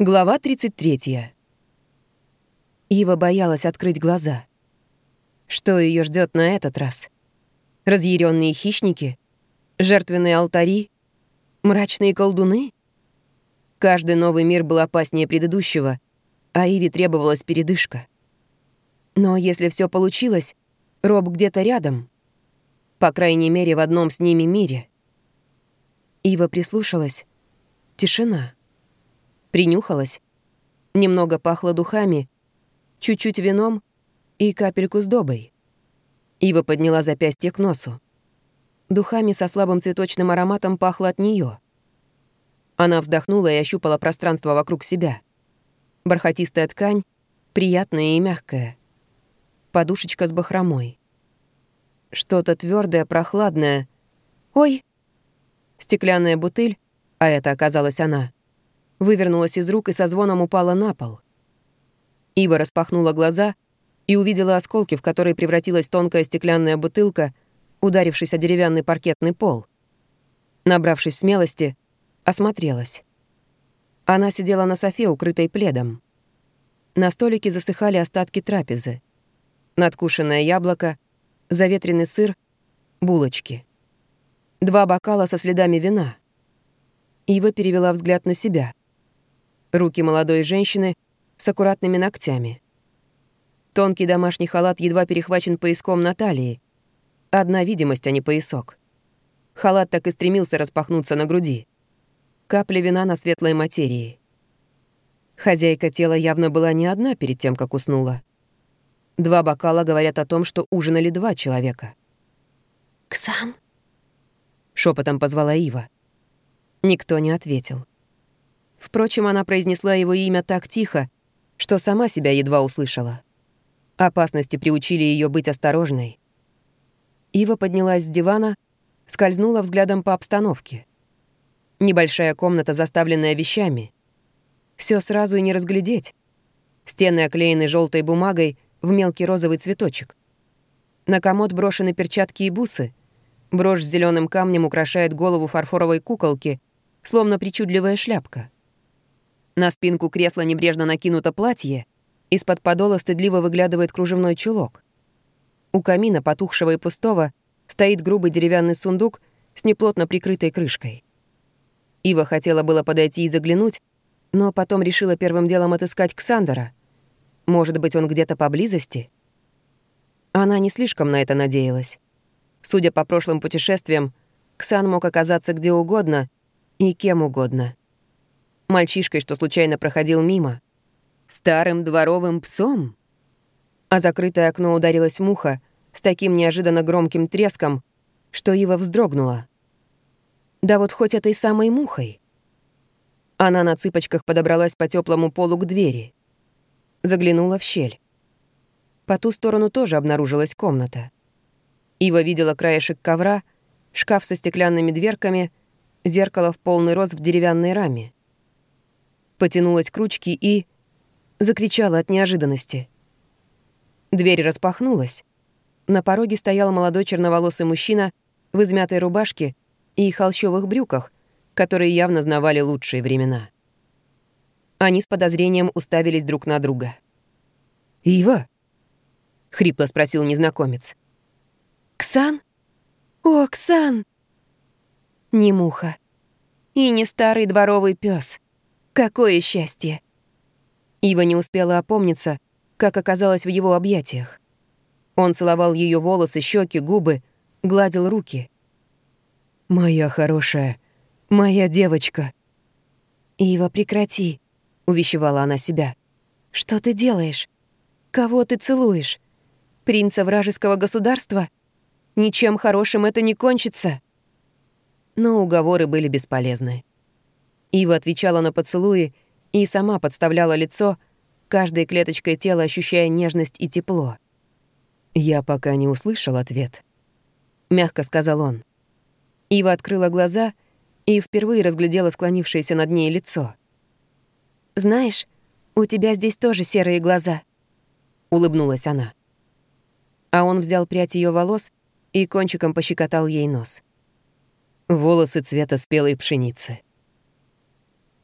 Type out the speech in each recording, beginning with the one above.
Глава 33. Ива боялась открыть глаза. Что ее ждет на этот раз? Разъяренные хищники? Жертвенные алтари? Мрачные колдуны? Каждый новый мир был опаснее предыдущего, а Иве требовалась передышка. Но если все получилось, Роб где-то рядом. По крайней мере, в одном с ними мире. Ива прислушалась. Тишина. Принюхалась. Немного пахло духами, чуть-чуть вином и капельку с добой. Ива подняла запястье к носу. Духами со слабым цветочным ароматом пахло от нее. Она вздохнула и ощупала пространство вокруг себя. Бархатистая ткань, приятная и мягкая. Подушечка с бахромой. Что-то твердое, прохладное. Ой! Стеклянная бутыль, а это оказалась она, вывернулась из рук и со звоном упала на пол. Ива распахнула глаза и увидела осколки, в которые превратилась тонкая стеклянная бутылка, ударившись о деревянный паркетный пол. Набравшись смелости, осмотрелась. Она сидела на софе, укрытой пледом. На столике засыхали остатки трапезы. Надкушенное яблоко, заветренный сыр, булочки. Два бокала со следами вина. Ива перевела взгляд на себя. Руки молодой женщины с аккуратными ногтями. Тонкий домашний халат едва перехвачен пояском на талии. Одна видимость, а не поясок. Халат так и стремился распахнуться на груди. Капля вина на светлой материи. Хозяйка тела явно была не одна перед тем, как уснула. Два бокала говорят о том, что ужинали два человека. «Ксан?» — шепотом позвала Ива. Никто не ответил. Впрочем, она произнесла его имя так тихо, что сама себя едва услышала. Опасности приучили ее быть осторожной. Ива поднялась с дивана, скользнула взглядом по обстановке. Небольшая комната, заставленная вещами. Все сразу и не разглядеть. Стены оклеены желтой бумагой в мелкий розовый цветочек. На комод брошены перчатки и бусы. Брошь с зеленым камнем украшает голову фарфоровой куколки, словно причудливая шляпка. На спинку кресла небрежно накинуто платье, из-под подола стыдливо выглядывает кружевной чулок. У камина, потухшего и пустого, стоит грубый деревянный сундук с неплотно прикрытой крышкой. Ива хотела было подойти и заглянуть, но потом решила первым делом отыскать Ксандера. Может быть, он где-то поблизости? Она не слишком на это надеялась. Судя по прошлым путешествиям, Ксан мог оказаться где угодно и кем угодно мальчишкой, что случайно проходил мимо, старым дворовым псом. А закрытое окно ударилась муха с таким неожиданно громким треском, что Ива вздрогнула. Да вот хоть этой самой мухой. Она на цыпочках подобралась по теплому полу к двери. Заглянула в щель. По ту сторону тоже обнаружилась комната. Ива видела краешек ковра, шкаф со стеклянными дверками, зеркало в полный рост в деревянной раме потянулась к ручке и... закричала от неожиданности. Дверь распахнулась. На пороге стоял молодой черноволосый мужчина в измятой рубашке и холщовых брюках, которые явно знавали лучшие времена. Они с подозрением уставились друг на друга. «Ива?» — хрипло спросил незнакомец. «Ксан? О, Ксан!» Не муха. И не старый дворовый пес. Какое счастье! Ива не успела опомниться, как оказалась в его объятиях. Он целовал ее волосы, щеки, губы, гладил руки. «Моя хорошая, моя девочка». «Ива, прекрати», — увещевала она себя. «Что ты делаешь? Кого ты целуешь? Принца вражеского государства? Ничем хорошим это не кончится». Но уговоры были бесполезны. Ива отвечала на поцелуи и сама подставляла лицо, каждой клеточкой тела ощущая нежность и тепло. «Я пока не услышал ответ», — мягко сказал он. Ива открыла глаза и впервые разглядела склонившееся над ней лицо. «Знаешь, у тебя здесь тоже серые глаза», — улыбнулась она. А он взял прядь ее волос и кончиком пощекотал ей нос. Волосы цвета спелой пшеницы.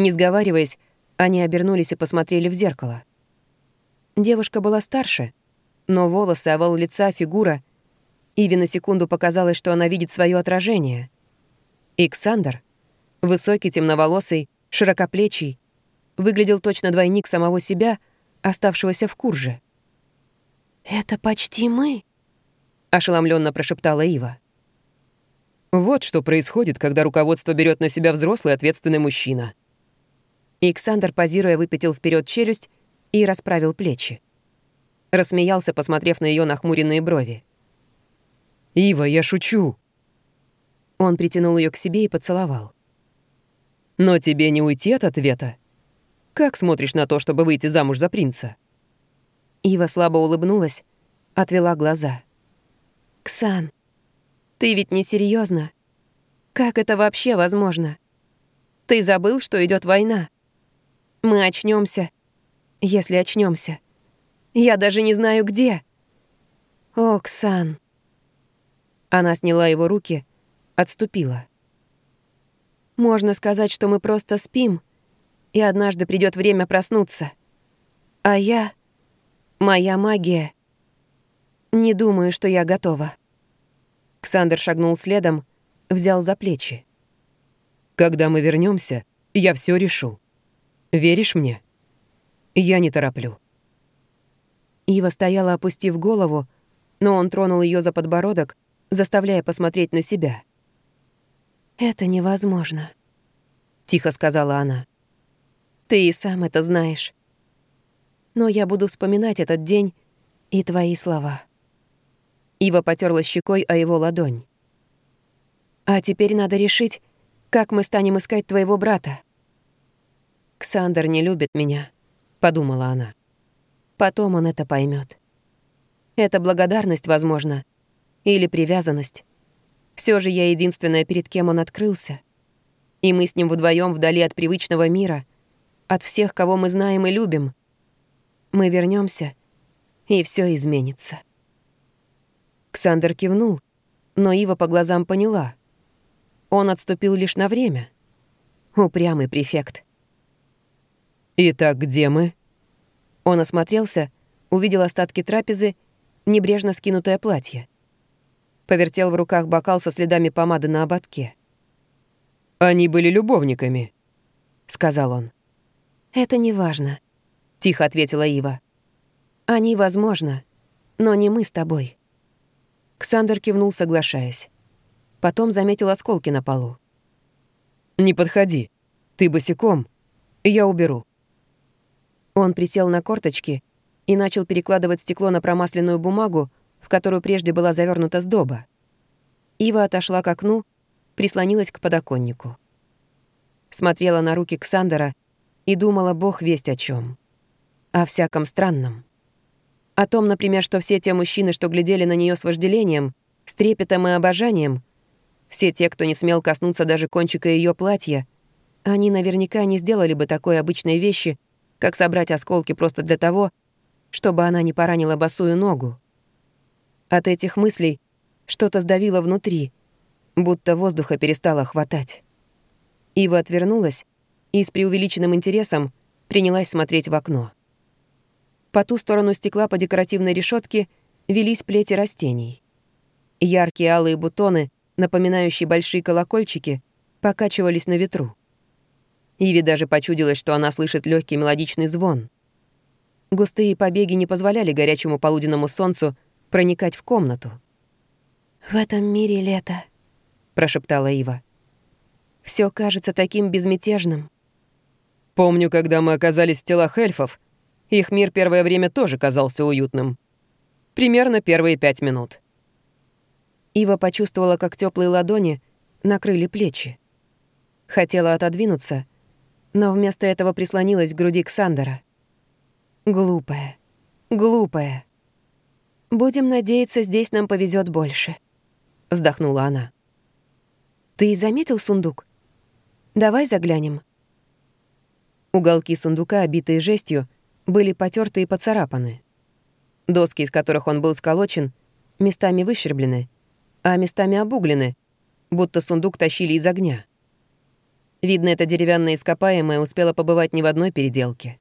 Не сговариваясь, Они обернулись и посмотрели в зеркало. Девушка была старше, но волосы, овал лица, фигура. Иви на секунду показалось, что она видит свое отражение. Иксандр, высокий, темноволосый, широкоплечий, выглядел точно двойник самого себя, оставшегося в Курже. «Это почти мы», — ошеломленно прошептала Ива. Вот что происходит, когда руководство берет на себя взрослый ответственный мужчина. Иксандр, позируя, выпятил вперед челюсть и расправил плечи. Рассмеялся, посмотрев на ее нахмуренные брови. «Ива, я шучу!» Он притянул ее к себе и поцеловал. «Но тебе не уйти от ответа? Как смотришь на то, чтобы выйти замуж за принца?» Ива слабо улыбнулась, отвела глаза. «Ксан, ты ведь не серьезно? Как это вообще возможно? Ты забыл, что идет война? Мы очнемся, если очнемся. Я даже не знаю, где. Оксан. Она сняла его руки, отступила. Можно сказать, что мы просто спим, и однажды придет время проснуться. А я... Моя магия... Не думаю, что я готова. Ксандр шагнул следом, взял за плечи. «Когда мы вернемся, я все решу. Веришь мне? Я не тороплю». Ива стояла, опустив голову, но он тронул ее за подбородок, заставляя посмотреть на себя. «Это невозможно», — тихо сказала она. «Ты и сам это знаешь. Но я буду вспоминать этот день и твои слова». Ива потерла щекой о его ладонь. «А теперь надо решить, как мы станем искать твоего брата». «Ксандр не любит меня», — подумала она. «Потом он это поймет. Это благодарность, возможно, или привязанность. Все же я единственная, перед кем он открылся. И мы с ним вдвоем вдали от привычного мира, от всех, кого мы знаем и любим. Мы вернемся, и все изменится». Ксандер кивнул, но Ива по глазам поняла. Он отступил лишь на время. Упрямый префект. «Итак, где мы?» Он осмотрелся, увидел остатки трапезы, небрежно скинутое платье. Повертел в руках бокал со следами помады на ободке. «Они были любовниками», — сказал он. «Это не важно», — тихо ответила Ива. «Они, возможно, но не мы с тобой». Ксандер кивнул, соглашаясь. Потом заметил осколки на полу. «Не подходи. Ты босиком. Я уберу». Он присел на корточки и начал перекладывать стекло на промасленную бумагу, в которую прежде была завернута сдоба. Ива отошла к окну, прислонилась к подоконнику. Смотрела на руки Ксандера и думала, бог весть о чем, О всяком странном. О том, например, что все те мужчины, что глядели на нее с вожделением, с трепетом и обожанием, все те, кто не смел коснуться даже кончика ее платья, они наверняка не сделали бы такой обычной вещи, как собрать осколки просто для того, чтобы она не поранила босую ногу. От этих мыслей что-то сдавило внутри, будто воздуха перестало хватать. Ива отвернулась и с преувеличенным интересом принялась смотреть в окно. По ту сторону стекла по декоративной решетке велись плети растений. Яркие алые бутоны, напоминающие большие колокольчики, покачивались на ветру. Иви даже почудилось, что она слышит легкий мелодичный звон. Густые побеги не позволяли горячему полуденному солнцу проникать в комнату. «В этом мире лето», — прошептала Ива. Все кажется таким безмятежным». «Помню, когда мы оказались в телах эльфов, их мир первое время тоже казался уютным. Примерно первые пять минут. Ива почувствовала, как теплые ладони накрыли плечи. Хотела отодвинуться, но вместо этого прислонилась к груди Ксандера. Глупая, глупая. «Будем надеяться, здесь нам повезет больше», — вздохнула она. «Ты заметил сундук? Давай заглянем». Уголки сундука, обитые жестью, были потерты и поцарапаны. Доски, из которых он был сколочен, местами выщерблены, а местами обуглены, будто сундук тащили из огня. Видно, это деревянное ископаемое успело побывать не в одной переделке.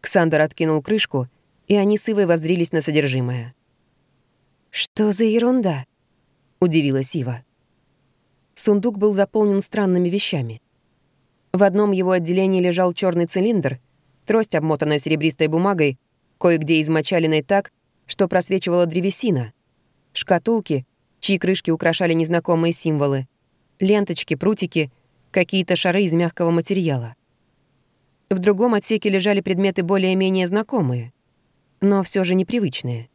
Ксандр откинул крышку, и они с Ивой воззрились на содержимое. «Что за ерунда?» — удивилась Ива. Сундук был заполнен странными вещами. В одном его отделении лежал черный цилиндр, трость, обмотанная серебристой бумагой, кое-где измочаленной так, что просвечивала древесина, шкатулки, чьи крышки украшали незнакомые символы, ленточки, прутики, какие-то шары из мягкого материала. В другом отсеке лежали предметы более-менее знакомые, но все же непривычные.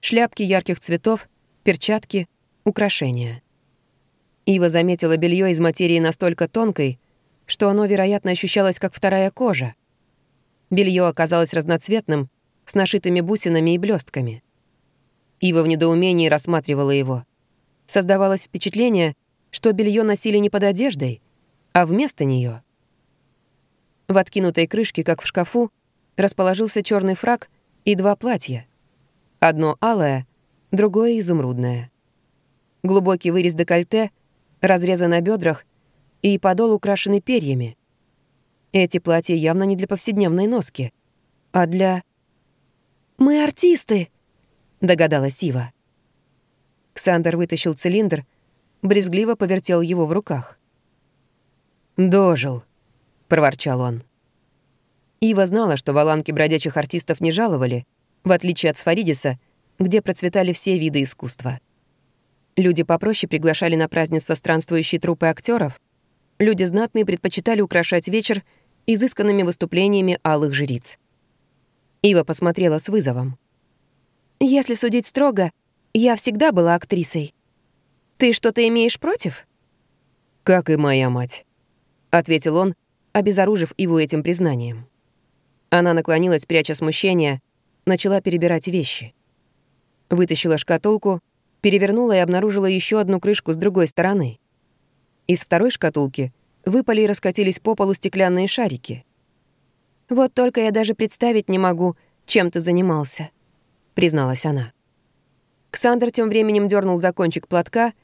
Шляпки ярких цветов, перчатки, украшения. Ива заметила белье из материи настолько тонкой, что оно, вероятно, ощущалось как вторая кожа. Белье оказалось разноцветным, с нашитыми бусинами и блестками. Ива в недоумении рассматривала его. Создавалось впечатление, что белье носили не под одеждой, а вместо нее. В откинутой крышке, как в шкафу, расположился черный фраг и два платья. Одно алое, другое изумрудное. Глубокий вырез декольте, разрезы на бедрах и подол украшены перьями. Эти платья явно не для повседневной носки, а для... «Мы артисты!» — догадалась Ива. Ксандер вытащил цилиндр, брезгливо повертел его в руках. «Дожил», — проворчал он. Ива знала, что валанки бродячих артистов не жаловали, в отличие от Сфаридиса, где процветали все виды искусства. Люди попроще приглашали на празднество странствующие трупы актеров, люди знатные предпочитали украшать вечер изысканными выступлениями алых жриц. Ива посмотрела с вызовом. «Если судить строго, я всегда была актрисой. Ты что-то имеешь против?» «Как и моя мать», — ответил он, обезоружив Иву этим признанием. Она наклонилась, пряча смущение, начала перебирать вещи. Вытащила шкатулку, перевернула и обнаружила еще одну крышку с другой стороны. Из второй шкатулки выпали и раскатились по полу стеклянные шарики. «Вот только я даже представить не могу, чем ты занимался», — призналась она. Ксандр тем временем дернул за кончик платка,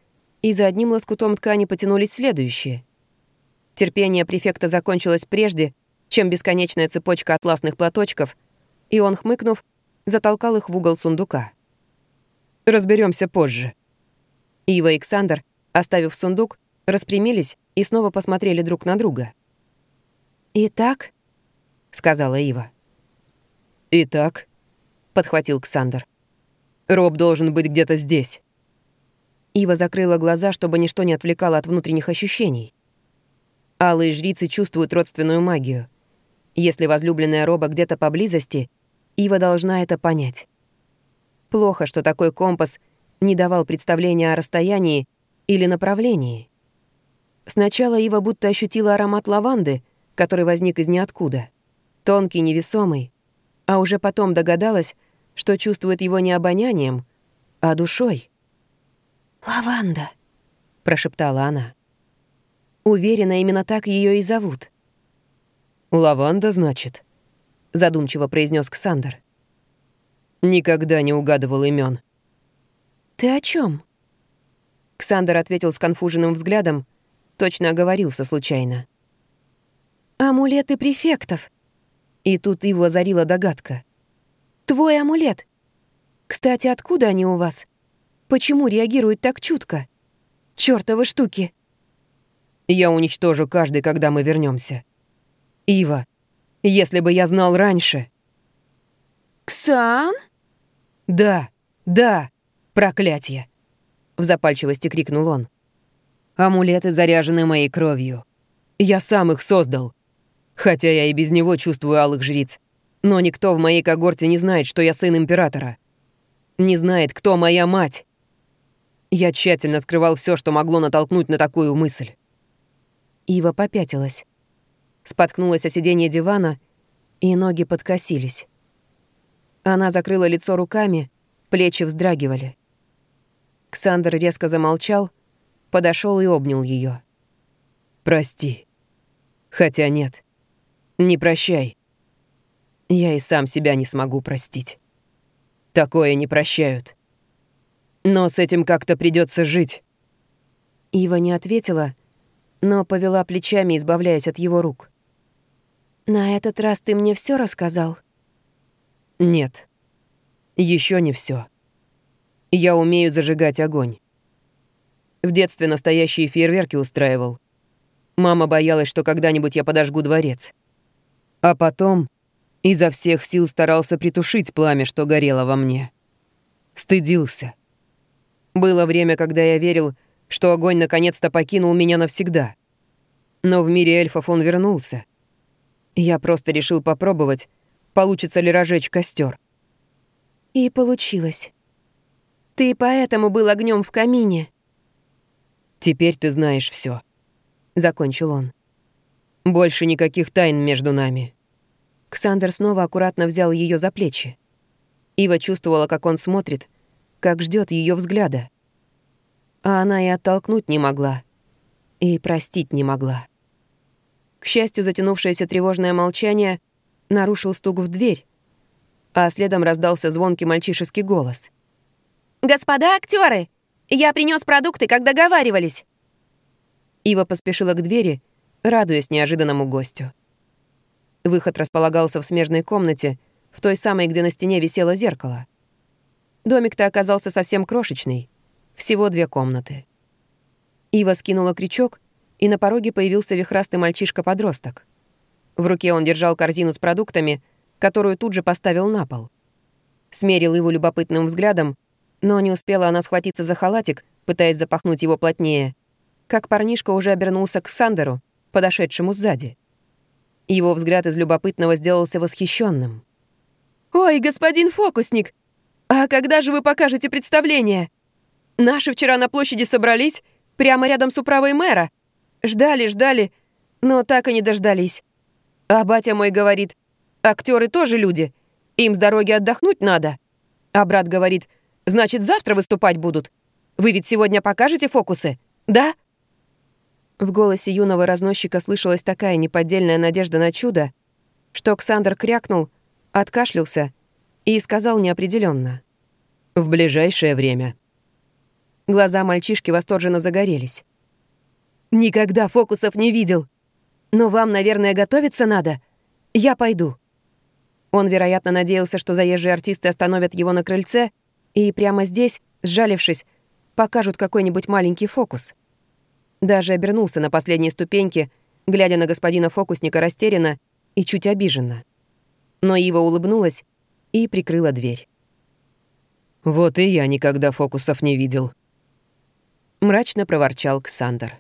и за одним лоскутом ткани потянулись следующие. Терпение префекта закончилось прежде, чем бесконечная цепочка атласных платочков, и он, хмыкнув, затолкал их в угол сундука. Разберемся позже». Ива и Александр, оставив сундук, распрямились и снова посмотрели друг на друга. «Итак?» — сказала Ива. «Итак?» — подхватил Ксандр. «Роб должен быть где-то здесь». Ива закрыла глаза, чтобы ничто не отвлекало от внутренних ощущений. Алые жрицы чувствуют родственную магию. Если возлюбленная Роба где-то поблизости, Ива должна это понять. Плохо, что такой компас не давал представления о расстоянии или направлении. Сначала Ива будто ощутила аромат лаванды, который возник из ниоткуда. Тонкий, невесомый. А уже потом догадалась, что чувствует его не обонянием, а душой. «Лаванда», — прошептала она. Уверена, именно так ее и зовут. «Лаванда, значит?» — задумчиво произнес Ксандр. «Никогда не угадывал имен. «Ты о чем? Ксандр ответил с конфуженным взглядом, точно оговорился случайно. «Амулеты префектов». И тут его озарила догадка. «Твой амулет. Кстати, откуда они у вас? Почему реагируют так чутко? Чёртовы штуки!» «Я уничтожу каждый, когда мы вернемся. Ива, если бы я знал раньше...» «Ксан?» «Да, да, проклятие!» В запальчивости крикнул он. «Амулеты заряжены моей кровью. Я сам их создал. Хотя я и без него чувствую алых жриц. Но никто в моей когорте не знает, что я сын императора. Не знает, кто моя мать. Я тщательно скрывал все, что могло натолкнуть на такую мысль». Ива попятилась споткнулась о сиденье дивана, и ноги подкосились. Она закрыла лицо руками, плечи вздрагивали. Ксандр резко замолчал, подошел и обнял ее. «Прости. Хотя нет, не прощай. Я и сам себя не смогу простить. Такое не прощают. Но с этим как-то придется жить». Ива не ответила, но повела плечами, избавляясь от его рук. «На этот раз ты мне все рассказал?» «Нет, еще не все. Я умею зажигать огонь. В детстве настоящие фейерверки устраивал. Мама боялась, что когда-нибудь я подожгу дворец. А потом изо всех сил старался притушить пламя, что горело во мне. Стыдился. Было время, когда я верил, что огонь наконец-то покинул меня навсегда. Но в мире эльфов он вернулся. Я просто решил попробовать, получится ли разжечь костер. И получилось. Ты поэтому был огнем в камине. Теперь ты знаешь все, закончил он. Больше никаких тайн между нами. Ксандер снова аккуратно взял ее за плечи. Ива чувствовала, как он смотрит, как ждет ее взгляда. А она и оттолкнуть не могла, и простить не могла. К счастью, затянувшееся тревожное молчание нарушил стук в дверь, а следом раздался звонкий мальчишеский голос. «Господа актеры, я принес продукты, как договаривались!» Ива поспешила к двери, радуясь неожиданному гостю. Выход располагался в смежной комнате, в той самой, где на стене висело зеркало. Домик-то оказался совсем крошечный, всего две комнаты. Ива скинула крючок, и на пороге появился вихрастый мальчишка-подросток. В руке он держал корзину с продуктами, которую тут же поставил на пол. Смерил его любопытным взглядом, но не успела она схватиться за халатик, пытаясь запахнуть его плотнее, как парнишка уже обернулся к Сандеру, подошедшему сзади. Его взгляд из любопытного сделался восхищенным. «Ой, господин фокусник! А когда же вы покажете представление? Наши вчера на площади собрались, прямо рядом с управой мэра. Ждали, ждали, но так и не дождались. А батя мой говорит, актеры тоже люди, им с дороги отдохнуть надо. А брат говорит, значит, завтра выступать будут. Вы ведь сегодня покажете фокусы, да?» В голосе юного разносчика слышалась такая неподдельная надежда на чудо, что Оксандр крякнул, откашлялся и сказал неопределенно: «В ближайшее время». Глаза мальчишки восторженно загорелись. «Никогда фокусов не видел. Но вам, наверное, готовиться надо. Я пойду». Он, вероятно, надеялся, что заезжие артисты остановят его на крыльце и прямо здесь, сжалившись, покажут какой-нибудь маленький фокус. Даже обернулся на последней ступеньке, глядя на господина фокусника растерянно и чуть обиженно. Но Ива улыбнулась и прикрыла дверь. «Вот и я никогда фокусов не видел», — мрачно проворчал Ксандр.